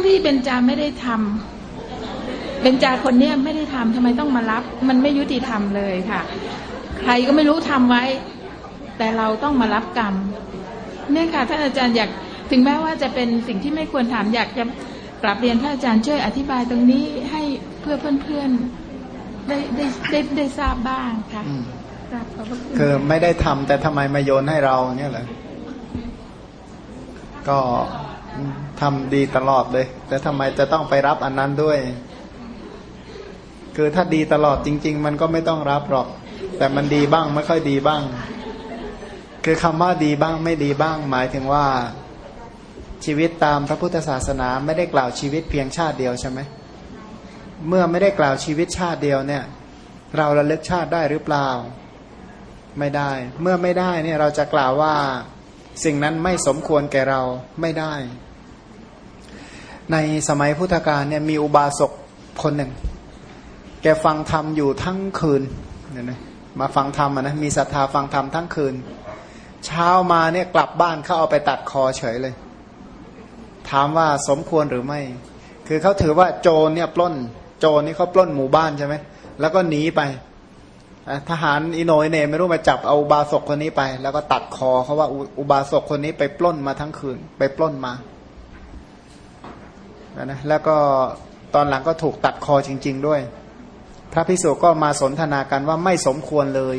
งที่เบญจาไม่ได้ทำเบญจาคนเนี้ยไม่ได้ทำทำไมต้องมารับ มันไม่ยุติธรรมเลยค่ะ ใครก็ไม่รู้ทำไว้ แต่เราต้องมารับกรรมเนี่ยค่ะท่านอาจารย์อยากถึงแม้ว่าจะเป็นสิ่งที่ไม่ควรถามอยากจะกลับเรียนพระอาจารย์ช่วยอธิบายตรงนี้ให้เพื่อเพื่อนๆได้ได้ได้ได้ทราบบ้างค่ะอืมกราบขอบพระคุณคือไม่ได้ทำแต่ทำไมมาโยนให้เราเนี่ยเหรอก็ ทำดีตลอดเลย แต่ทำไมจะต้องไปรับอันนั้นด้วย คือถ้าดีตลอดจริง ๆ มันก็ไม่ต้องรับหรอก แต่มันดีบ้างไม่ค่อยดีบ้าง คือคำว่าดีบ้างไม่ดีบ้าง หมายถึงว่าชีวิตตามพระพุทธศาสนาไม่ได้กล่าวชีวิตเพียงชาติเดียวใช่ไหมเมื่อไม่ได้กล่าวชีวิตชาติเดียวเนี่ย เราระลึกชาติได้หรือเปล่า ไม่ได้ เมื่อไม่ได้เนี่ยเราจะกล่าวว่าสิ่งนั้นไม่สมควรแก่เราไม่ได้ ในสมัยพุทธกาลเนี่ยมีอุบาสกคนหนึ่ง แกฟังธรรมอยู่ทั้งคืนเนี่ยนะมาฟังธรรมนะมีศรัทธาฟังธรรมทั้งคืน เช้ามาเนี่ยกลับบ้านเขาเอาไปตัดคอเฉยเลย ถามว่าสมควรหรือไม่ คือเขาถือว่าโจรเนี่ยปล้น โจรนี่เขาปล้นหมู่บ้านใช่ไหมแล้วก็หนีไปทหารอิโนยเนไม่รู้มาจับเอาอุบาสกคนนี้ไป แล้วก็ตัดคอเขาว่าอุบาสกคนนี้ไปปล้นมาทั้งคืน ไปปล้นมา นะแล้วก็ตอนหลังก็ถูกตัดคอจริง ๆ ด้วย พระพิสุก็มาสนทนากันว่าไม่สมควรเลย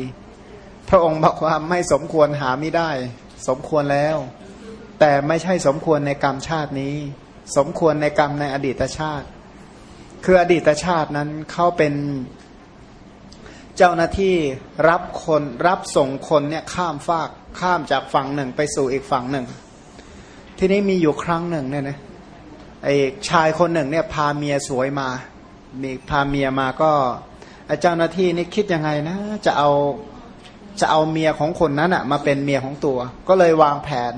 พระองค์บอกว่าไม่สมควรหาไม่ได้ สมควรแล้ว แต่ไม่ใช่สมควรในกรรมชาตินี้ สมควรในกรรมในอดีตชาติ คืออดีตชาตินั้นเขาเป็นเจ้าหน้าที่รับคนรับส่งคนเนี่ยข้ามฟากข้ามจากฝั่งหนึ่งไปสู่อีกฝั่งหนึ่ง ที่นี้มีอยู่ครั้งหนึ่งเนี่ยนะ ไอ้ชายคนหนึ่งเนี่ยพาเมียสวยมา มีพาเมียมาก็ไอ้เจ้าหน้าที่นี่คิดยังไงนะจะเอาจะเอาเมียของคนนั้นอะมาเป็นเมียของตัว ก็เลยวางแผน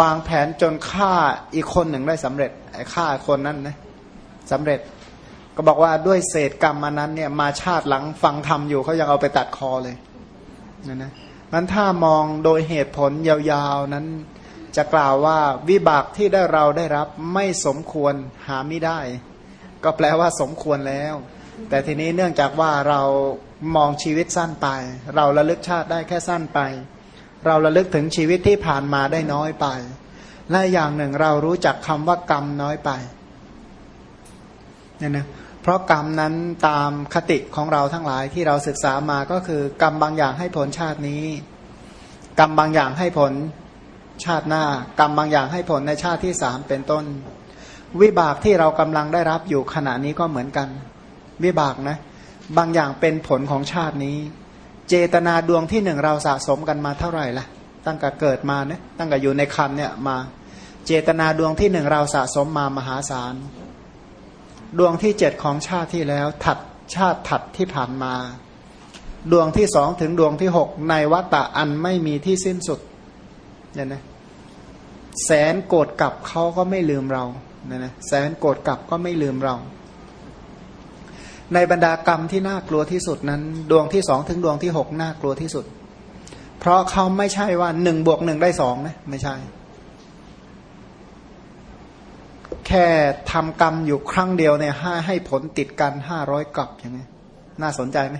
วางแผนจนฆ่าอีกคนหนึ่งได้สำเร็จไอ้ฆ่าคนนั้นนะสำเร็จ ก็บอกว่าด้วยเศษกรรมอันนั้นเนี่ยมาชาติหลังฟังธรรมอยู่เขายังเอาไปตัดคอเลยนะนะมันถ้ามองโดยเหตุผลยาวๆนั้น จะกล่าวว่าวิบากที่ได้เราได้รับไม่สมควรหาไม่ได้ ก็แปลว่าสมควรแล้ว แต่ทีนี้เนื่องจากว่าเรามองชีวิตสั้นไป เราระลึกชาติได้แค่สั้นไป เราระลึกถึงชีวิตที่ผ่านมาได้น้อยไป และอย่างหนึ่งเรารู้จักคำว่ากรรมน้อยไปเนี่ยนะเพราะกรรมนั้นตามคติของเราทั้งหลายที่เราศึกษามาก็คือกรรมบางอย่างให้ผลชาตินี้ กรรมบางอย่างให้ผล ชาติหน้ากรรมบางอย่างให้ผลในชาติที่สามเป็นต้น วิบากที่เรากำลังได้รับอยู่ขณะนี้ก็เหมือนกัน วิบากนะ บางอย่างเป็นผลของชาตินี้ เจตนาดวงที่หนึ่งเราสะสมกันมาเท่าไหร่ละตั้งแต่เกิดมาเนี่ยตั้งแต่อยู่ในคันเนี่ยมา เจตนาดวงที่หนึ่งเราสะสมมามหาศาลดวงที่เจ็ดของชาติที่แล้วถัดชาติถัดที่ผ่านมา ดวงที่สองถึงดวงที่หกในวัฏฏะอันไม่มีที่สิ้นสุด เนี่ยนะแสนโกรธกลับเขาก็ไม่ลืมเราเนี่ยนะแสนโกรธกลับก็ไม่ลืมเรา ในบรรดากรรมที่น่ากลัวที่สุดนั้น ดวงที่สองถึงดวงที่หกน่ากลัวที่สุด เพราะเขาไม่ใช่ว่าหนึ่งบวกหนึ่งได้สองนะไม่ใช่ แค่ทำกรรมอยู่ครั้งเดียวเนี่ยให้ให้ผลติดกันห้าร้อยกลับอย่างนี้น่าสนใจไหม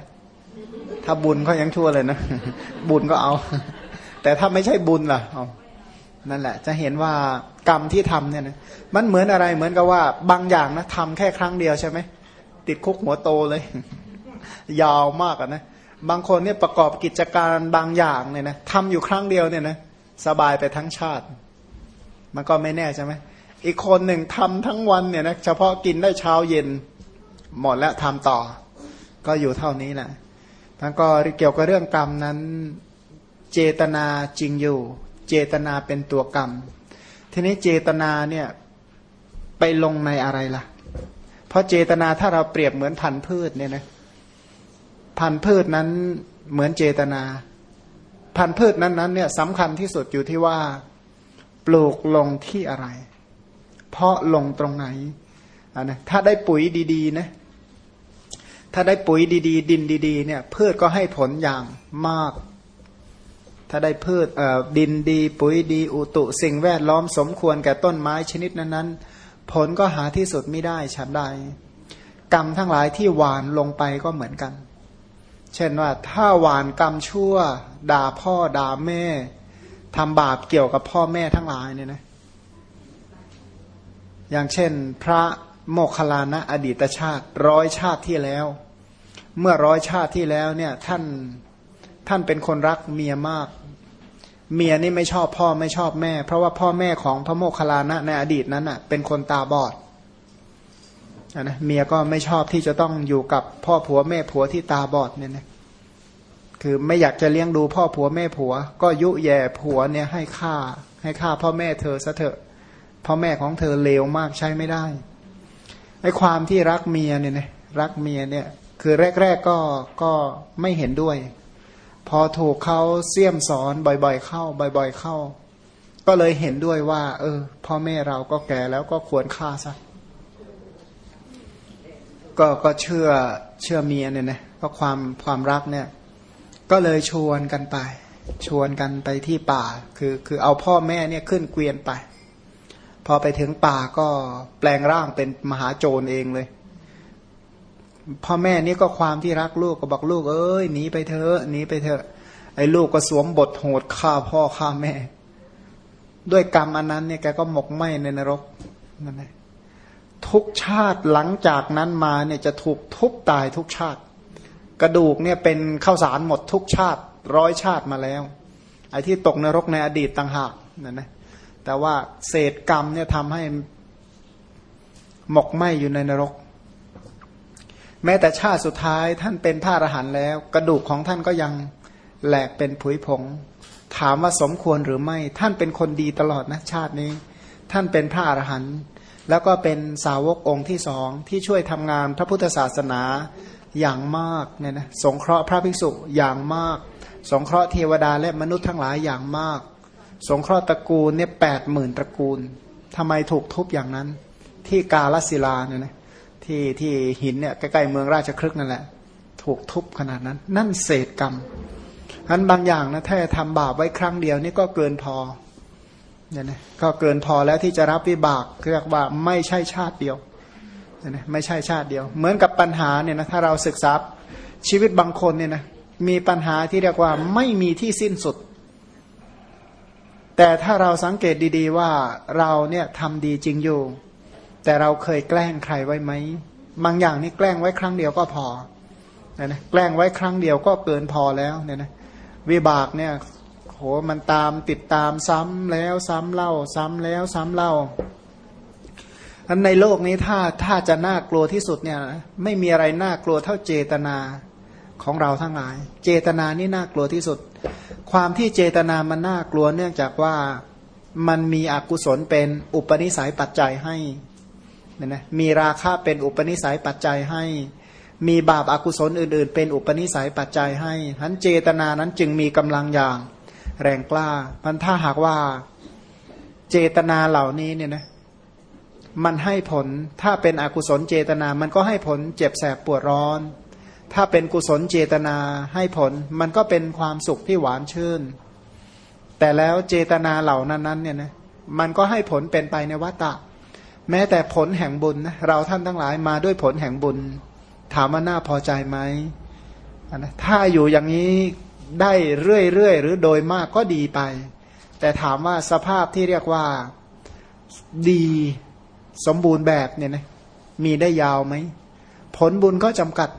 ถ้าบุญก็ยังชั่วเลยนะ บุญก็เอา แต่ถ้าไม่ใช่บุญล่ะนั่นแหละ จะเห็นว่ากรรมที่ทำเนี่ยนะมันเหมือนอะไรเหมือนกับว่า บางอย่างนะทำแค่ครั้งเดียวใช่ไหมติดคุกหัวโตเลย ยาวมากนะบางคนเนี่ยประกอบกิจการบางอย่างเนี่ยนะทำอยู่ครั้งเดียวเนี่ยนะสบายไปทั้งชาติ มันก็ไม่แน่ใช่ไหมอีกคนหนึ่งทำทั้งวันเนี่ยนะเฉพาะกินได้เช้าเย็น หมดแล้วทำต่อ ก็อยู่เท่านี้แหละทั้งก็เกี่ยวกับเรื่องกรรมนั้น เจตนาจริงอยู่ เจตนาเป็นตัวกรรม ทีนี้เจตนาเนี่ยไปลงในอะไรล่ะ เพราะเจตนาถ้าเราเปรียบเหมือนพันธุ์พืชเนี่ยนะพันธุ์พืชนั้นเหมือนเจตนา พันธุ์พืชนั้นนั้นเนี่ยสำคัญที่สุดอยู่ที่ว่า ปลูกลงที่อะไร เพาะลงตรงไหนอ่านะถ้าได้ปุ๋ยดีๆนะถ้าได้ปุ๋ยดีๆ ดินดี ๆ เนี่ยพืชก็ให้ผลอย่างมาก ถ้าได้พืชดินดี ปุ๋ยดีอุตุ สิ่งแวดล้อมสมควรแก่ต้นไม้ชนิดนั้นๆ ผลก็หาที่สุดไม่ได้ฉันใดกรรมทั้งหลายที่หวานลงไปก็เหมือนกัน เช่นว่าถ้าหวานกรรมชั่ว ด่าพ่อด่าแม่ทำบาปเกี่ยวกับพ่อแม่ทั้งหลายเนี่ยนะอย่างเช่น พระโมคคัลลานะอดีตชาติ ร้อยชาติที่แล้ว เมื่อร้อยชาติที่แล้วเนี่ยท่าน ท่านเป็นคนรักเมียมาก เมียนี่ไม่ชอบพ่อไม่ชอบแม่ เพราะว่าพ่อแม่ของพระโมคคัลลานะในอดีตนั้นอะ เป็นคนตาบอดนะเมียก็ไม่ชอบที่จะต้องอยู่กับพ่อผัวแม่ผัวที่ตาบอดเนี่ยนะคือไม่อยากจะเลี้ยงดูพ่อผัวแม่ผัว ก็ยุแย่ผัวเนี่ยให้ค่า ให้ค่าพ่อแม่เธอซะเถอะพ่อแม่ของเธอเลวมากใช้ไม่ได้ไอ้ความที่รักเมียเนี่ยนะรักเมียเนี่ย คือแรก ๆก็ก็ไม่เห็นด้วย พอถูกเขาเสี่ยมสอนบ่อยๆ เข้า บ่อยๆ เข้า ก็เลยเห็นด้วยว่า เออ พ่อแม่เราก็แก่แล้วก็ควรฆ่าซะก็ก็เชื่อเชื่อเมียเนี่ยนะเพราะความความรักเนี่ย ก็เลยชวนกันไป ชวนกันไปที่ป่า คือคือเอาพ่อแม่เนี่ยขึ้นเกวียนไป พอไปถึงป่าก็แปลงร่างเป็นมหาโจรเองเลย พ่อแม่นี่ก็ความที่รักลูกก็บอกลูกเอ้ยหนีไปเถอะหนีไปเถอะ ไอ้ลูกก็สวมบทโหดฆ่าพ่อฆ่าแม่ ด้วยกรรมอันนั้นเนี่ยแกก็หมกไหมในนรกนั่นแหละทุกชาติหลังจากนั้นมาเนี่ยจะถูกทุบตายทุกชาติ กระดูกเนี่ยเป็นข้าวสารหมดทุกชาติร้อยชาติมาแล้ว ไอ้ที่ตกนรกในอดีตต่างหากนั่นนะแต่ว่าเศษกรรมเนี่ยทำให้หมกไหมอยู่ในนรก แม้แต่ชาติสุดท้ายท่านเป็นพระอรหันต์แล้ว กระดูกของท่านก็ยังแหลกเป็นผุยผง ถามว่าสมควรหรือไม่ ท่านเป็นคนดีตลอดนะชาตินี้ ท่านเป็นพระอรหันต์แล้วก็เป็นสาวกองค์ที่สองที่ช่วยทำงานพระพุทธศาสนาอย่างมากเนี่ยนะสงเคราะห์พระภิกษุอย่างมาก สงเคราะห์เทวดาและมนุษย์ทั้งหลายอย่างมาก สงเคราะห์ตระกูลเนี่ยแปดหมื่นตระกูลทำไมถูกทุบอย่างนั้น ที่กาลศิลาเนี่ยนะ ที่ที่หินเนี่ยใกล้ๆเมืองราชครึกนั่นแหละ ถูกทุบขนาดนั้น นั่นเศษกรรมอันบางอย่างนะถ้าทำบาปไว้ครั้งเดียวนี่ก็เกินพอเนี่ยนะก็เกินพอแล้วที่จะรับวิบากเรียกว่าไม่ใช่ชาติเดียวเนี่ยนะไม่ใช่ชาติเดียว เหมือนกับปัญหาเนี่ยนะถ้าเราศึกษาชีวิตบางคนเนี่ยนะมีปัญหาที่เรียกว่าไม่มีที่สิ้นสุด แต่ถ้าเราสังเกตดี ๆ ว่าเราเนี่ยทำดีจริงอยู่ แต่เราเคยแกล้งใครไว้ไหมบางอย่างนี่แกล้งไว้ครั้งเดียวก็พอเนี่ยนะแกล้งไว้ครั้งเดียวก็เกินพอแล้วเนี่ยนะวิบากเนี่ยโหมันตามติดตามซ้ำแล้วซ้ำเล่า ซ้ำแล้วซ้ำเล่าอันในโลกนี้ถ้าถ้าจะน่ากลัวที่สุดเนี่ยไม่มีอะไรน่ากลัวเท่าเจตนาของเราทั้งหลาย เจตนานี่น่ากลัวที่สุด ความที่เจตนามันน่ากลัวเนื่องจากว่ามันมีอกุศลเป็นอุปนิสัยปัจจัยให้ เนี่ยนะมีราคะเป็นอุปนิสัยปัจจัยให้ มีบาปอากุศลอื่น ๆ เป็นอุปนิสัยปัจจัยให้ทั้นเจตนานั้นจึงมีกำลังอย่าง แรงกล้ามันถ้าหากว่าเจตนาเหล่านี้เนี่ยนะมันให้ผลถ้าเป็นอกุศลเจตนา มันก็ให้ผลเจ็บแสบปวดร้อน ถ้าเป็นกุศลเจตนาให้ผลมันก็เป็นความสุขที่หวานชื่น แต่แล้วเจตนาเหล่านั้นนั้นเนี่ยนะมันก็ให้ผลเป็นไปในวัฏฏะ แม้แต่ผลแห่งบุญนะเราท่านทั้งหลายมาด้วยผลแห่งบุญ ถามว่าน่าพอใจไหมนะถ้าอยู่อย่างนี้ได้เรื่อยๆหรือโดยมากก็ดีไป แต่ถามว่าสภาพที่เรียกว่าดีสมบูรณ์แบบเนี่ยนะมีได้ยาวไหม ผลบุญก็จำกัด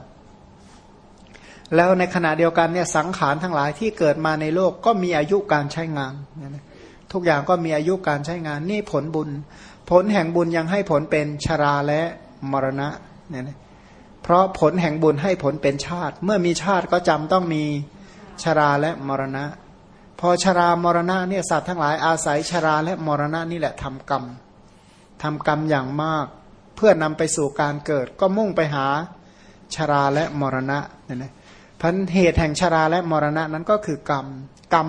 แล้วในขณะเดียวกันเนี่ยสังขารทั้งหลายที่เกิดมาในโลกก็มีอายุการใช้งาน ทุกอย่างก็มีอายุการใช้งาน นี่ผลบุญ ผลแห่งบุญยังให้ผลเป็นชราและมรณะเนี่ยนะเพราะผลแห่งบุญให้ผลเป็นชาติ เมื่อมีชาติก็จำต้องมีชราและมรณะ พอชรามรณะเนี่ยสัตว์ทั้งหลายอาศัยชราและมรณะนี่แหละทำกรรมทำกรรมอย่างมาก เพื่อนำไปสู่การเกิด ก็มุ่งไปหาชราและมรณะเนี่ยนะพันเหตุแห่งชราและมรณะนั้นก็คือกรรม กรรม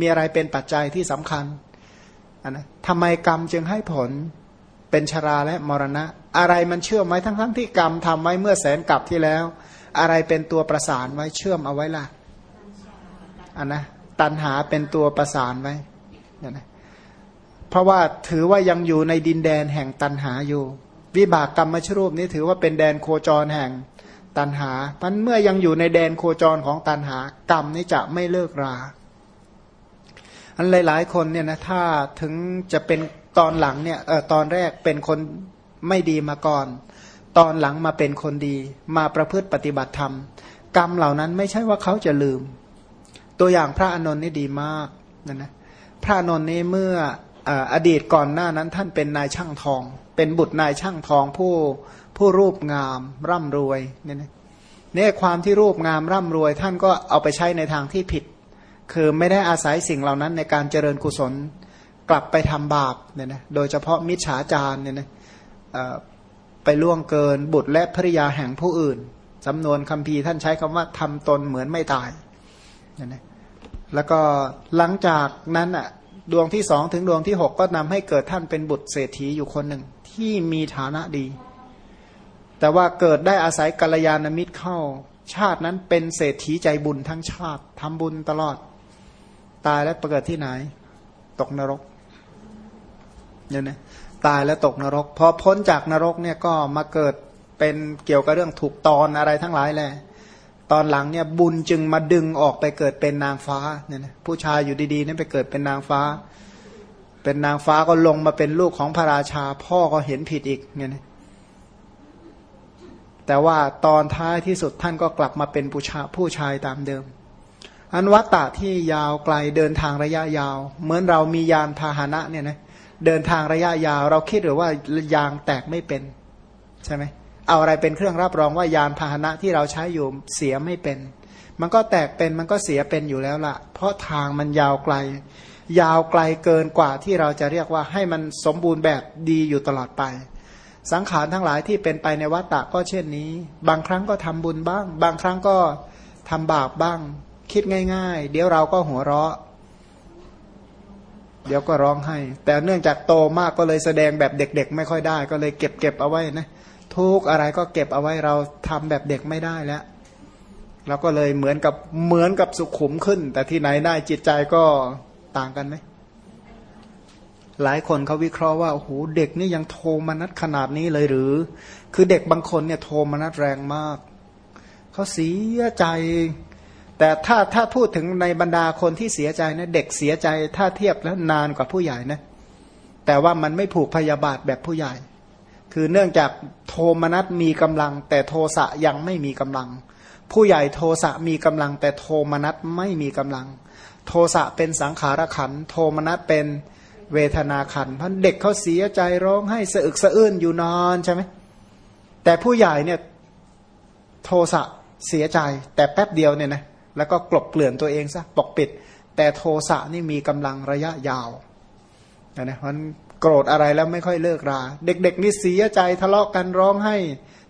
มีอะไรเป็นปัจจัยที่สำคัญ นะทำไมกรรมจึงให้ผลเป็นชราและมรณะ อะไรมันเชื่อมไว้ทั้งทั้งที่กรรมทำไว้เมื่อแสนกับที่แล้ว อะไรเป็นตัวประสานไว้เชื่อมเอาไว้ล่ะอันนะตันหาเป็นตัวประสานไว้เนี่ยนะเพราะว่าถือว่ายังอยู่ในดินแดนแห่งตันหาอยู่ วิบากกรรมชรูปนี้ถือว่าเป็นแดนโคจรแห่งตันหาพันเมื่อยังอยู่ในแดนโคจรของตันหากรรมนี้จะไม่เลิกรา อันหลาย ๆ คนเนี่ยนะถ้าถึงจะเป็นตอนหลังเนี่ยเออตอนแรกเป็นคนไม่ดีมาก่อน ตอนหลังมาเป็นคนดี มาประพฤติปฏิบัติธรรม กรรมเหล่านั้นไม่ใช่ว่าเขาจะลืม ตัวอย่างพระอนนท์นี่ดีมากนะนะพระอนนท์นี่เมื่ออดีตก่อนหน้านั้นท่านเป็นนายช่างทอง เป็นบุตรนายช่างทองผู้ผู้รูปงามร่ำรวยเนี่ยเนี่ยความที่รูปงามร่ำรวย ท่านก็เอาไปใช้ในทางที่ผิด คือไม่ได้อาศัยสิ่งเหล่านั้นในการเจริญกุศลกลับไปทำบาปเนี่ยนะโดยเฉพาะมิจฉาจารเนี่ยนะไปล่วงเกินบุตรและภริยาแห่งผู้อื่นจำนวนคำพีท่านใช้คำว่าทำตนเหมือนไม่ตายเนี่ยนะแล้วก็หลังจากนั้นอะดวงที่สองถึงดวงที่หกก็นำให้เกิดท่านเป็นบุตรเศรษฐีอยู่คนหนึ่งที่มีฐานะดี แต่ว่าเกิดได้อาศัยกัลยาณมิตรเข้า ชาตินั้นเป็นเศรษฐีใจบุญทั้งชาติทำบุญตลอด ตายแล้วปเกิดที่ไหน ตกนรกเนี่ยนะตายแล้วตกนรกพอพ้นจากนรกเนี่ยก็มาเกิดเป็นเกี่ยวกับเรื่องถูกตอนอะไรทั้งหลายแหละตอนหลังเนี่ยบุญจึงมาดึงออกไปเกิดเป็นนางฟ้าเนี่ยนะผู้ชายอยู่ดีๆนี่ไปเกิดเป็นนางฟ้า เป็นนางฟ้าก็ลงมาเป็นลูกของพระราชา พ่อก็เห็นผิดอีกเนี่ยนะแต่ว่าตอนท้ายที่สุดท่านก็กลับมาเป็นผู้ชาผู้ชายตามเดิม อันวัตตะที่ยาวไกลเดินทางระยะยาว เหมือนเรามียานพาหนะเนี่ยนะเดินทางระยะยาว เราคิดหรือว่ายางแตกไม่เป็นใช่ไหมเอาอะไรเป็นเครื่องรับรองว่ายานพาหนะที่เราใช้อยู่เสียไม่เป็น มันก็แตกเป็นมันก็เสียเป็นอยู่แล้วละ่ะ เพราะทางมันยาวไกล ยาวไกลเกินกว่าที่เราจะเรียกว่าให้มันสมบูรณ์แบบดีอยู่ตลอดไป สังขารทั้งหลายที่เป็นไปในวัฏฏะก็เช่นนี้ บางครั้งก็ทำบุญบ้าง บางครั้งก็ทำบาปบ้าง คิดง่าย ๆ เดี๋ยวเราก็หัวเราะ เดี๋ยวก็ร้องให้ แต่เนื่องจากโตมากก็เลยแสดงแบบเด็ก ๆ ไม่ค่อยได้ ก็เลยเก็บเก็บเอาไว้นะทุกอะไรก็เก็บเอาไว้เราทำแบบเด็กไม่ได้แล้วเราก็เลยเหมือนกับเหมือนกับสุขุมขึ้น แต่ที่ไหนได้จิตใจก็ต่างกันไหมหลายคนเขาวิเคราะห์ว่าโอ้โหเด็กนี่ยังโทมนัสขนาดนี้เลยหรือ คือเด็กบางคนเนี่ยโทมนัสแรงมากเขาเสียใจ แต่ถ้าถ้าพูดถึงในบรรดาคนที่เสียใจนะเด็กเสียใจถ้าเทียบแล้วนานกว่าผู้ใหญ่นะแต่ว่ามันไม่ผูกพยาบาทแบบผู้ใหญ่ คือเนื่องจากโทมนัสมีกำลัง แต่โทสะยังไม่มีกำลัง ผู้ใหญ่โทสะมีกำลัง แต่โทมนัสไม่มีกำลัง โทสะเป็นสังขารขัน โทมนัสเป็นเวทนาขันเพราะเด็กเขาเสียใจร้องให้สะอึกสะอื้นอยู่นอนใช่ไหมแต่ผู้ใหญ่เนี่ยโทสะเสียใจแต่แป๊บเดียวเนี่ยนะ แล้วก็กลบเกลื่อนตัวเองซะปกปิด แต่โทสะนี่มีกำลังระยะยาวนะเพราะโกรธอะไรแล้วไม่ค่อยเลิกรา เด็กๆนี่เสียใจทะเลาะกันร้องให้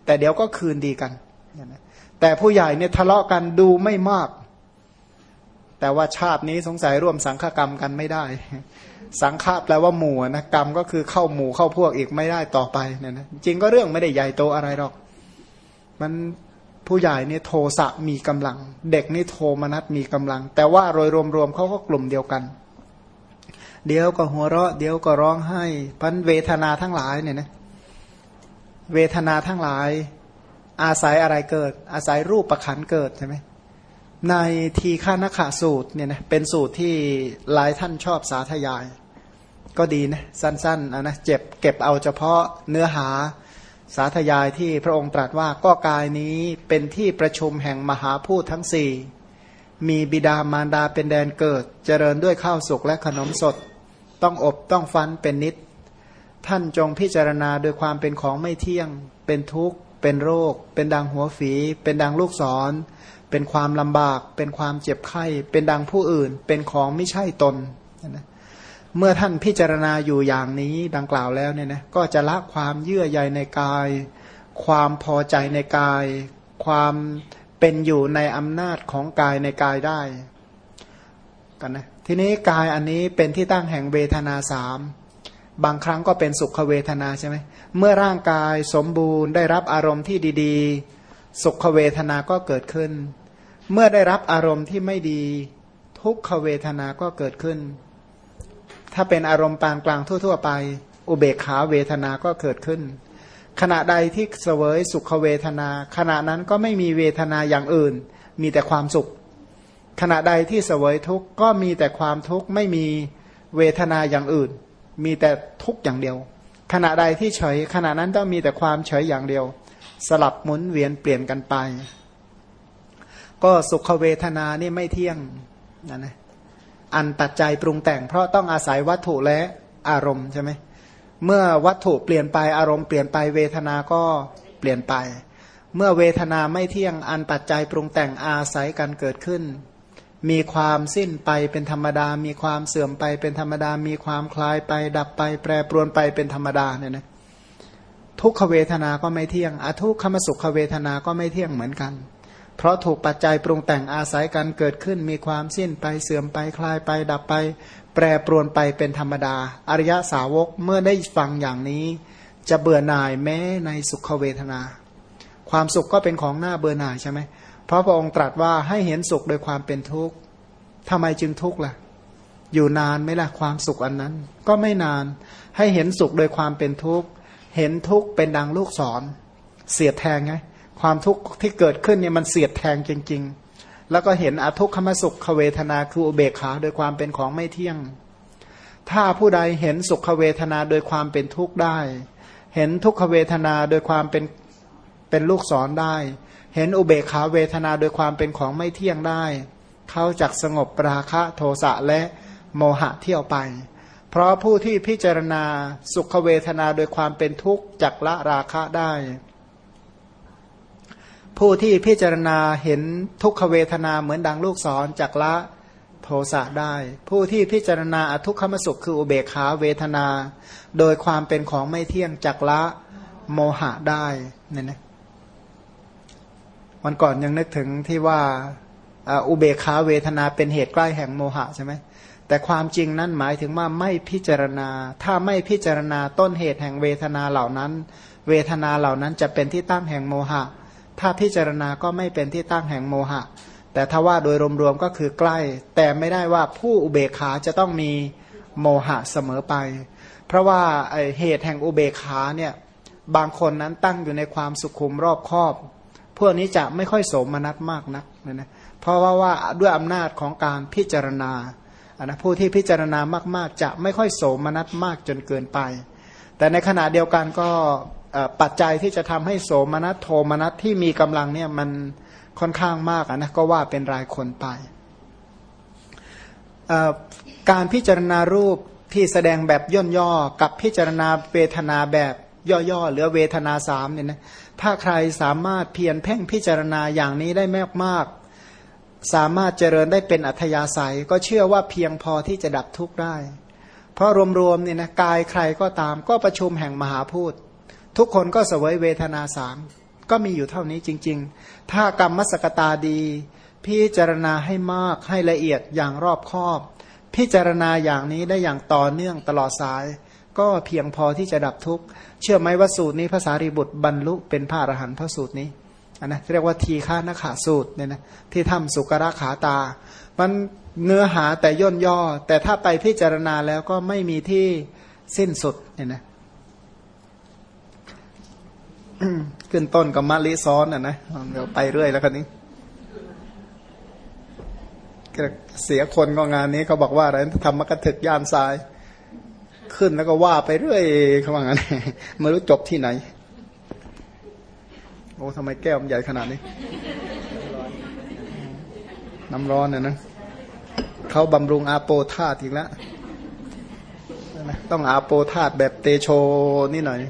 แต่เดี๋ยวก็คืนดีกันนะแต่ผู้ใหญ่เนี่ยทะเลาะกันดูไม่มาก แต่ว่าชาตินี้สงสัยร่วมสังฆกรรมกันไม่ได้ สังฆะแปลว่าหมู่นะกรรมก็คือเข้าหมู่เข้าพวกอีกไม่ได้ต่อไปเนี่ยนะจริงก็เรื่องไม่ได้ใหญ่โตอะไรหรอก มัน ผู้ใหญ่เนี่ยโทสะมีกำลัง เด็กนี่โทมนัสมีกำลัง แต่ว่าโดยรวมๆเขาก็กลุ่มเดียวกัน เดี๋ยวก็หัวเราะ เดี๋ยวก็ร้องไห้พันเวทนาทั้งหลายเนี่ยนะเวทนาทั้งหลาย อาศัยอะไรเกิด อาศัยรูปประขันเกิดใช่ไหมในทีฆานขาสูตรเนี่ยนะเป็นสูตรที่หลายท่านชอบสาธยาย ก็ดีนะสั้นๆนนะเจ็บเก็บเอาเฉพาะเนื้อหา สาธยายที่พระองค์ตรัสว่าก็กายนี้เป็นที่ประชุมแห่งมหาพูดทั้งสี่มีบิดามารดาเป็นแดนเกิด เจริญด้วยข้าวสุกและขนมสด ต้องอบต้องฟันเป็นนิด ท่านจงพิจารณาโดยความเป็นของไม่เที่ยง เป็นทุกข์ เป็นโรค เป็นดังหัวฝี เป็นดังลูกศร เป็นความลำบาก เป็นความเจ็บไข้ เป็นดังผู้อื่น เป็นของไม่ใช่ตนนะ เมื่อท่านพิจารณาอยู่อย่างนี้ดังกล่าวแล้วเนี่ยนะก็จะละความเยื่อใยในกาย ความพอใจในกาย ความเป็นอยู่ในอำนาจของกายในกายได้กันนะทีนี้กายอันนี้เป็นที่ตั้งแห่งเวทนาสามบางครั้งก็เป็นสุขเวทนาใช่ไหมเมื่อร่างกายสมบูรณ์ได้รับอารมณ์ที่ดี ๆ สุขเวทนาก็เกิดขึ้น เมื่อได้รับอารมณ์ที่ไม่ดี ทุกขเวทนาก็เกิดขึ้น ถ้าเป็นอารมณ์ปานกลางทั่ว ๆ ไป อุเบกขาเวทนาก็เกิดขึ้น ขณะใดที่เสวยสุขเวทนา ขณะนั้นก็ไม่มีเวทนาอย่างอื่น มีแต่ความสุข ขณะใดที่เสวยทุกข์ก็มีแต่ความทุกข์ไม่มีเวทนาอย่างอื่น มีแต่ทุกข์อย่างเดียว ขณะใดที่เฉย ขณะนั้นต้องมีแต่ความเฉยอย่างเดียว สลับหมุนเวียนเปลี่ยนกันไป ก็สุขเวทนานี่ไม่เที่ยงนะนะ อันปัจจัยปรุงแต่ง เพราะต้องอาศัยวัตถุและอารมณ์ใช่ไหมเมื่อวัตถุเปลี่ยนไปอารมณ์เปลี่ยนไปเวทนาก็เปลี่ยนไป เมื่อเวทนาไม่เที่ยงอันปัจจัยปรุงแต่งอาศัยกันเกิดขึ้น มีความสิ้นไปเป็นธรรมดา มีความเสื่อมไปเป็นธรรมดา มีความคลายไป ดับไป แปรปรวนไปเป็นธรรมดาเนี่ยนะทุกขเวทนาก็ไม่เที่ยงอทุกขมสุขเวทนาก็ไม่เที่ยงเหมือนกัน เพราะถูกปัจจัยปรุงแต่งอาศัยกันเกิดขึ้นมีความสิ้นไปเสื่อมไปคลายไปดับไป แปรปรวนไปเป็นธรรมดา อริยสาวกเมื่อได้ฟังอย่างนี้ จะเบื่อหน่ายแม้ในสุขเวทนา ความสุขก็เป็นของหน้าเบื่อหน่ายใช่ไหมเพราะพระองค์ตรัสว่าให้เห็นสุขโดยความเป็นทุกข์ทำไมจึงทุกข์ล่ะ อยู่นานไหมล่ะความสุขอันนั้น ก็ไม่นานให้เห็นสุขโดยความเป็นทุกข์เห็นทุกข์เป็นดังลูกศรเสียดแทงไง ความทุกข์ที่เกิดขึ้นเนี่ยมันเสียดแทงจริง ๆ แล้วก็เห็นอทุกขมสุขเวทนาคืออุเบกขาโดยความเป็นของไม่เที่ยง ถ้าผู้ใดเห็นสุขเวทนาโดยความเป็นทุกข์ได้ เห็นทุกขเวทนาโดยความเป็นเป็นลูกศรได้ เห็นอุเบกขาเวทนาโดยความเป็นของไม่เที่ยงได้ เขาจักสงบราคะโทสะและโมหะเที่ยวไป เพราะผู้ที่พิจารณาสุขเวทนาโดยความเป็นทุกข์จักละราคะได้ ผู้ที่พิจารณาเห็นทุกขเวทนาเหมือนดังลูกศรจักละโทสะได้ ผู้ที่พิจารณาอทุกขมสุขคืออุเบกขาเวทนา โดยความเป็นของไม่เที่ยงจักละโมหะได้เนี่ยนะวันก่อนยังนึกถึงที่ว่าอุเบกขาเวทนาเป็นเหตุใกล้แห่งโมหะใช่ไหมแต่ความจริงนั้นหมายถึงว่าไม่พิจารณา ถ้าไม่พิจารณาต้นเหตุแห่งเวทนาเหล่านั้น เวทนาเหล่านั้นจะเป็นที่ตั้งแห่งโมหะ ถ้าพิจารณาก็ไม่เป็นที่ตั้งแห่งโมหะ แต่ถ้าว่าโดยรวมๆก็คือใกล้ แต่ไม่ได้ว่าผู้อุเบกขาจะต้องมีโมหะเสมอไป เพราะว่าเหตุแห่งอุเบกขาเนี่ยบางคนนั้นตั้งอยู่ในความสุขุมรอบคอบ พวกนี้จะไม่ค่อยโสมนัสมากนักนะเพราะว่าว่าด้วยอำนาจของการพิจารณานะผู้ที่พิจารณามาก ๆ จะไม่ค่อยโสมนัสมากจนเกินไป แต่ในขณะเดียวกันก็ ปัจจัยที่จะทำให้โสมนัสโทมนัสที่มีกำลังเนี่ยมันค่อนข้างมากนะก็ว่าเป็นรายคนไป การพิจารณารูปที่แสดงแบบย่นย่อกับพิจารณาเวทนาแบบย่อๆเหลือเวทนาสามเนี่ยนะถ้าใครสามารถเพียรเพ่งพิจารณาอย่างนี้ได้มากมากสามารถเจริญได้เป็นอัธยาศัย ก็เชื่อว่าเพียงพอที่จะดับทุกข์ได้ เพราะรวมๆเนี่ยนะกายใครก็ตามก็ประชุมแห่งมหาพูด ทุกคนก็เสวยเวทนาสามก็มีอยู่เท่านี้จริง ๆ ถ้ากรรมมสกตาดี พิจารณาให้มากให้ละเอียดอย่างรอบคอบ พิจารณาอย่างนี้ได้อย่างต่อเนื่องตลอดสาย ก็เพียงพอที่จะดับทุกข์ เชื่อไหมว่าสูตรนี้ภาษารีบุตรบรรลุเป็นพระอรหันต์พระสูตรนี้อันนะเรียกว่าทีฆานขาสูตรเนี่ยนะที่ทำสุกระขาตา มันเนื้อหาแต่ย่นย่อ แต่ถ้าไปพิจารณาแล้วก็ไม่มีที่สิ้นสุดเนี่ยนะ ขึ้นต้นกับมะลิซ้อนอะนะเดี๋ยวไปเรื่อยแล้วกันนี้เสียคนก็งานนี้เขาบอกว่าอะไรทำมากระถึกย่านทราย ขึ้นแล้วก็ว่าไปเรื่อยเขาว่างั้นไม่รู้จบที่ไหน โอ้ทำไมแก้วมันใหญ่ขนาดนี้ น้ำร้อนเนี่ยนะเขาบำรุงอาโปธาตุอีกแล้วต้องอาโปธาตุแบบเตโชนี่หน่อย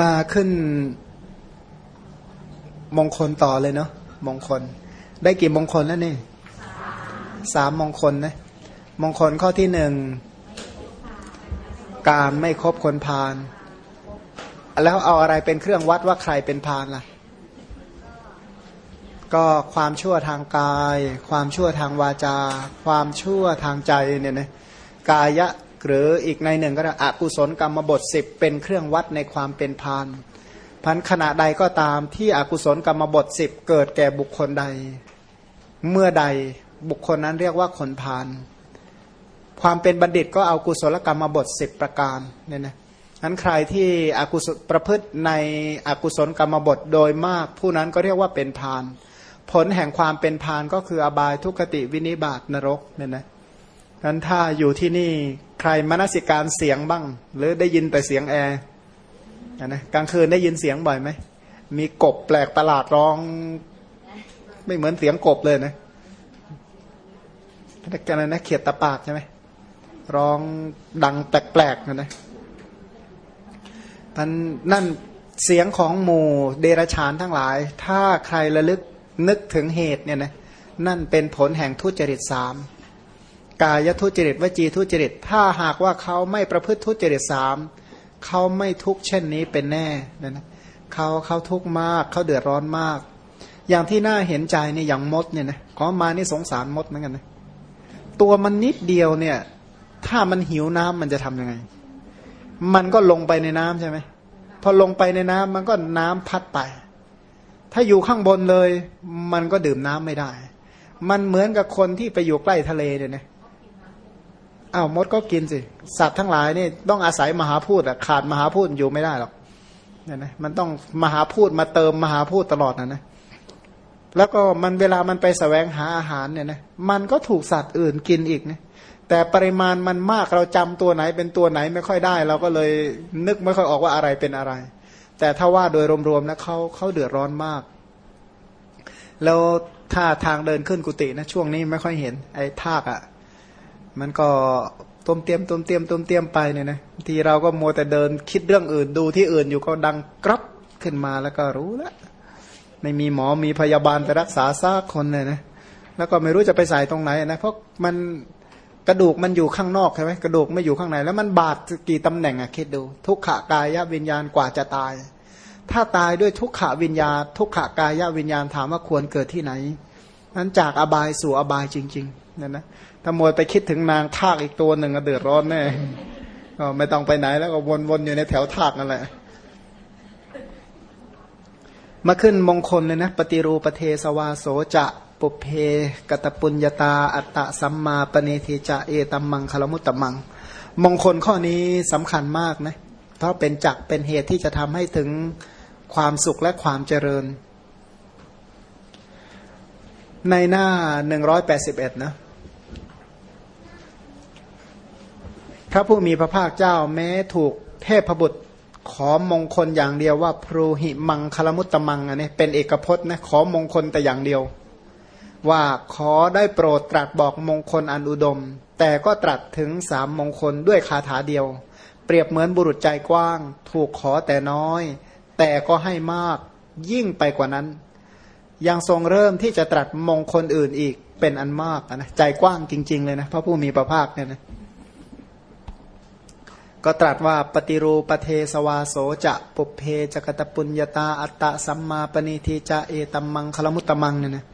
มาขึ้นมงคลต่อเลยเนาะมงคล ได้กี่มงคลแล้วนี่สามมงคลนะมงคลข้อที่หนึ่งการไม่คบคนพาลแล้วเอาอะไรเป็นเครื่องวัดว่าใครเป็นพาลล่ะ ก็ความชั่วทางกาย ความชั่วทางวาจา ความชั่วทางใจเนี่ยนะกายะ หรืออีกในหนึ่งก็ได้อกุศลกรรมบทสิบเป็นเครื่องวัดในความเป็นพาลพันขณะใดก็ตามที่อกุศลกรรมบทสิบเกิดแก่บุคคลใด เมื่อใดบุคคลนั้นเรียกว่าคนพาลความเป็นบัณฑิตก็เอากุศลกรรมมาบทสิบประการเนี่ยนะนั้นใครที่อกุศลประพฤติในอกุศลกรรมบทโดยมาก ผู้นั้นก็เรียกว่าเป็นพาน ผลแห่งความเป็นพานก็คืออบายทุกขติวินิบาตนรกเนี่ยนะนั้นถ้าอยู่ที่นี่ ใครมนสิการเสียงบ้าง หรือได้ยินแต่เสียงแอร์นะกลางคืนได้ยินเสียงบ่อยไหมมีกบแปลกประหลาดร้อง ไม่เหมือนเสียงกบเลยนะกันนะเขียดตะปาดใช่ไหมร้องดังแปลกๆนะนะมันนั่นเสียงของหมู่เดรชานทั้งหลาย ถ้าใครระลึกนึกถึงเหตุเนี่ยนะนั่นเป็นผลแห่งทุจริตสาม กายทุจริตวจีทุจริต ถ้าหากว่าเขาไม่ประพฤติทุจริตสามเขาไม่ทุกเช่นนี้เป็นแน่นะนะเขาเขาทุกมากเขาเดือดร้อนมาก อย่างที่น่าเห็นใจเนี่ยอย่างมดเนี่ยนะขอมานี่สงสารมดเหมือนกันนะตัวมันนิดเดียวเนี่ย ถ้ามันหิวน้ำมันจะทํำยังไง มันก็ลงไปในน้ำใช่ไหมพอลงไปในน้ำมันก็น้ำพัดไป ถ้าอยู่ข้างบนเลย มันก็ดื่มน้ำไม่ได้ มันเหมือนกับคนที่ไปอยู่ใกล้ทะเลเนี่ยนะ อ้าวมดก็กินสิ สัตว์ทั้งหลายนี่ต้องอาศัยมหาพูดอะขาดมหาพูดอยู่ไม่ได้หรอกเนี่ยนะมันต้องมหาพูดมาเติมมหาพูดตลอดนะนะแล้วก็มันเวลามันไปสแสวงหาอาหารเนี่ยนะมันก็ถูกสัตว์อื่นกินอีกนะแต่ปริมาณมันมากเราจำตัวไหนเป็นตัวไหนไม่ค่อยได้ เราก็เลยนึกไม่ค่อยออกว่าอะไรเป็นอะไร แต่ถ้าว่าโดยรวมๆนะเขาเขาเดือดร้อนมาก แล้วถ้าทางเดินขึ้นกุฏินะช่วงนี้ไม่ค่อยเห็นไอ้ทากอะ่ะ มันก็ต้มเตียมต้มเตียมต้มเตียมไปเนี่ยนะทีเราก็โมแต่เดินคิดเรื่องอื่นดูที่อื่นอยู่ก็ดังกรับขึ้นมาแล้วก็รู้แล้วไม่มีหมอมีพยาบาลไปรักษาซากคนเลยนะแล้วก็ไม่รู้จะไปใส่ตรงไหนนะเพราะมันกระดูกมันอยู่ข้างนอกใช่ไหมกระดูกไม่อยู่ข้างใน แล้วมันบาดกี่ตำแหน่งอะคิดดู ทุกขากายวิญญาณกว่าจะตาย ถ้าตายด้วยทุกขวิญญาณ ทุกขากายวิญญาณถามว่าควรเกิดที่ไหนนั้นจากอบายสู่อบายจริงๆนั่นนะ ถ้ามัวไปคิดถึงนางทากอีกตัวหนึ่งก็เดือดร้อนแน่ก็ไม่ต้องไปไหนแล้วก็วนๆอยู่ในแถวทากนั่นแหละมาขึ้นมงคลเลยนะ ปฏิรูปเทสวาโสจะปุเพกตปุญญาตา อัตตะสัมมาปณิทิจะเอตัมมังคลมุตตมัง มงคลข้อนี้สำคัญมากนะเพราะเป็นจักเป็นเหตุที่จะทำให้ถึงความสุขและความเจริญ ในหน้าหนึ่งร้อยแปดสิบเอ็ดนะ พระผู้มีพระภาคเจ้าแม้ถูกเทพบุตรขอมงคลอย่างเดียวว่าพรูหิมังคลมุตตมังอันนี้เป็นเอกพจน์นะขอมงคลแต่อย่างเดียว ว่าขอได้โปรดตรัสบอกมงคลอันอุดม แต่ก็ตรัสถึงสามมงคลด้วยคาถาเดียว เปรียบเหมือนบุรุษใจกว้าง ถูกขอแต่น้อย แต่ก็ให้มากยิ่งไปกว่านั้น ยังทรงเริ่มที่จะตรัสมงคลอื่นอีกเป็นอันมากนะใจกว้างจริง ๆ เลยนะพระผู้มีพระภาคเนี่ยนะ ก็ตรัสว่าปฏิรูปเทสวาโสจะปุเพจกตปุญญาตาอัตตะสัมมาปณิทิจะเอตัมมังคลมุตตมังเนี่ยนะ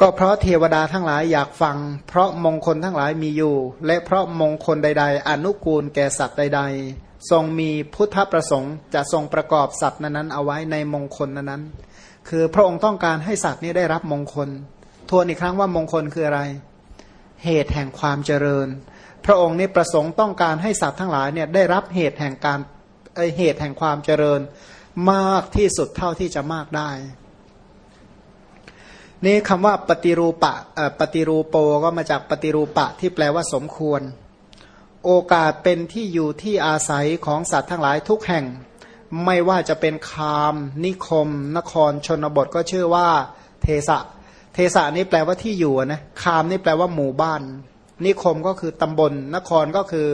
ก็เพราะเทวดาทั้งหลายอยากฟัง เพราะมงคลทั้งหลายมีอยู่ และเพราะมงคลใด ๆ อนุกูลแก่สัตว์ใด ๆ ทรงมีพุทธประสงค์ จะทรงประกอบสัตว์นั้นๆเอาไว้ในมงคลนั้นๆคือพระองค์ต้องการให้สัตว์นี้ได้รับมงคล ทวนอีกครั้งว่ามงคลคืออะไร เหตุแห่งความเจริญ พระองค์นี่ประสงค์ต้องการให้สัตว์ทั้งหลายเนี่ยได้รับเหตุแห่งการเหตุแห่งความเจริญมากที่สุดเท่าที่จะมากได้ นี่คำว่าปฏิรูปะปฏิรูปโปก็มาจากปฏิรูปะที่แปลว่าสมควร โอกาสเป็นที่อยู่ที่อาศัยของสัตว์ทั้งหลายทุกแห่ง ไม่ว่าจะเป็นคาม นิคม นครชนบทก็ชื่อว่า เทสะ เทสะนี่แปลว่าที่อยู่นะ คามนี่แปลว่าหมู่บ้าน นิคมก็คือตำบล นครก็คือ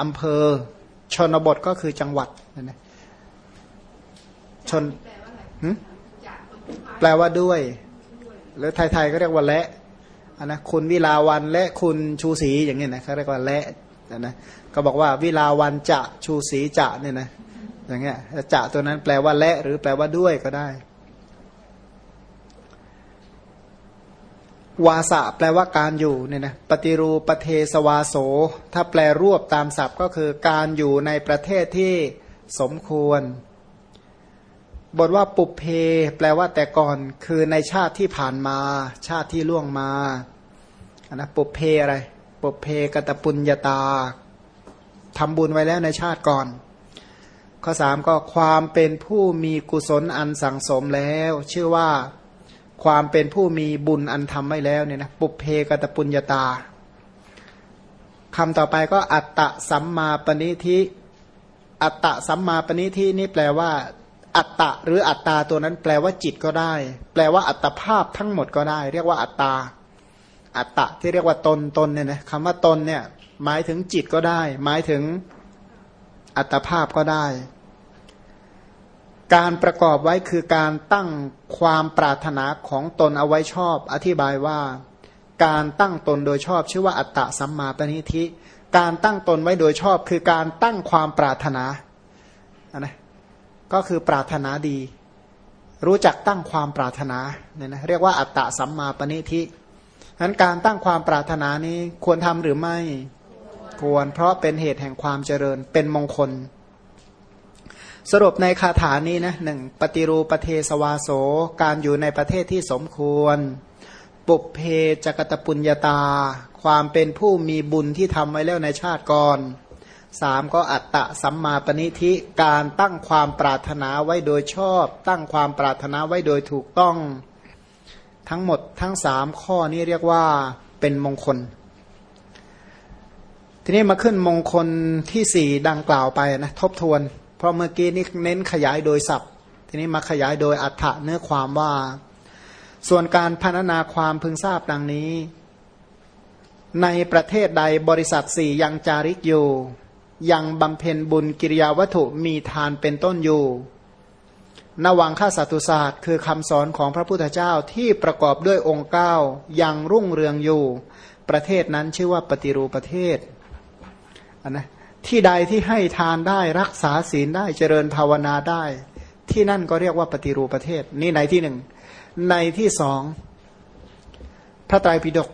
อำเภอ ชนบทก็คือจังหวัดนั่นนะชนแปลว่าด้วย หรือไทยๆก็เรียกว่าและนนะคุณวิลาวันและคุณชูศรีอย่างเงี้ยนะเขาเรียกว่าและนะก็บอกว่าวิลาวันจะชูศรีจะเนี่ยนะอย่างเงี้ยจะตัวนั้นแปลว่าและหรือแปลว่าด้วยก็ได้ วาสะแปลว่าการอยู่เนี่ยนะปฏิรูปเทสวาโส ถ้าแปลรวบตามศัพท์ก็คือการอยู่ในประเทศที่สมควร บทว่าปุเพ แปลว่าแต่ก่อนคือในชาติที่ผ่านมา ชาติที่ล่วงมาอันนะปุเพอะไร ปุเพกตปุญญาตาทำบุญไว้แล้วในชาติก่อน ข้อสามก็ความเป็นผู้มีกุศลอันสังสมแล้ว ชื่อว่า ความเป็นผู้มีบุญอันทำไว้แล้วเนี่ยนะปุเพกตปุญญาตาคำต่อไปก็อัตตะสัมมาปณิทิอัตตะสัมมาปณิทินี่แปลว่า อัตตะหรืออัตตาตัวนั้นแปลว่าจิตก็ได้ แปลว่าอัตภาพทั้งหมดก็ได้ เรียกว่าอัตตา อัตตะที่เรียกว่าตนตนเนี่ยนะคำว่าตนเนี่ยหมายถึงจิตก็ได้ หมายถึงอัตภาพก็ได้ การประกอบไว้คือการตั้งความปรารถนาของตนเอาไว้ชอบ อธิบายว่า การตั้งตนโดยชอบ ชื่อว่าอัตตะสัมมาปณิธิ การตั้งตนไว้โดยชอบ คือการตั้งความปรารถนานะก็คือปรารถนาดี รู้จักตั้งความปรารถนาเนี่ยนะเรียกว่าอัตตะสัมมาปณิธินั้นการตั้งความปรารถนานี้ควรทำหรือไม่ควรเพราะเป็นเหตุแห่งความเจริญเป็นมงคล สรุปในคาถานี้นะหนึ่งปฏิรูปเทสวาโสการอยู่ในประเทศที่สมควร ปุเพจกตปุญญาตา ความเป็นผู้มีบุญที่ทำไว้แล้วในชาติก่อนสามก็อัตตะสัมมาปณิธิการตั้งความปรารถนาไว้โดยชอบ ตั้งความปรารถนาไว้โดยถูกต้อง ทั้งหมดทั้งสามข้อนี้เรียกว่าเป็นมงคล ทีนี้มาขึ้นมงคลที่สี่ดังกล่าวไปนะทบทวน เพราะเมื่อกี้นี่เน้นขยายโดยศัพท์ ทีนี้มาขยายโดยอัฏฐะเนื้อความว่า ส่วนการพัฒนาความพึงทราบดังนี้ ในประเทศใดบริษัทสี่ยังจาริกอยู่ ยังบำเพ็ญบุญกิริยาวัตถุมีทานเป็นต้นอยู่นวังค่าสัตุศาสตร์ คือคำสอนของพระพุทธเจ้าที่ประกอบด้วยองค์เก้ายังรุ่งเรืองอยู่ ประเทศนั้นชื่อว่าปฏิรูประเทศนนะ ที่ใดที่ให้ทานได้รักษาศีลได้เจริญภาวนาได้ ที่นั่นก็เรียกว่าปฏิรูปประเทศ นี่ในที่หนึ่ง ในที่สองพระไตรปิฎก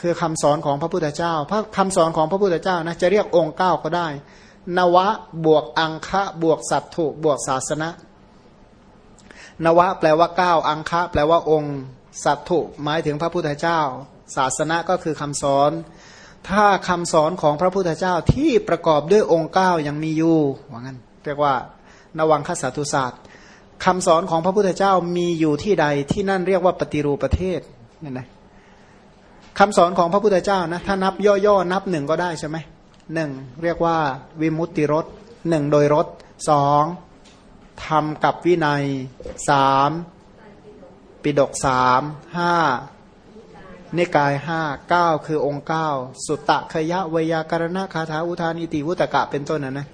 คือคำสอนของพระพุทธเจ้า พระคำสอนของพระพุทธเจ้านะจะเรียกองค์เก้าก็ได้ นวะบวกอังคะบวกสัตถุบวกศาสนะ นวะแปลว่าเก้าอังคะ แปลว่าองค์ สัตถุหมายถึงพระพุทธเจ้า ศาสนาก็คือคำสอน ถ้าคำสอนของพระพุทธเจ้าที่ประกอบด้วยองค์เก้ายังมีอยู่ว่างั้นเรียกว่านวังคสัตุศาสตร์คำสอนของพระพุทธเจ้ามีอยู่ที่ใดที่นั่นเรียกว่าปฏิรูปประเทศเนี่ยนะคำสอนของพระพุทธเจ้านะถ้านับย่อๆนับหนึ่งก็ได้ใช่ไหมหนึ่งเรียกว่าวิมุตติรสหนึ่งโดยรสสองธรรมกับวินัยสามปิดกสามห้า นิกายห้าเก้าคือองค์เก้าสุตตะขยะวยากรณะคาถาอุทานอิติวุตกะเป็นต้นนะนะ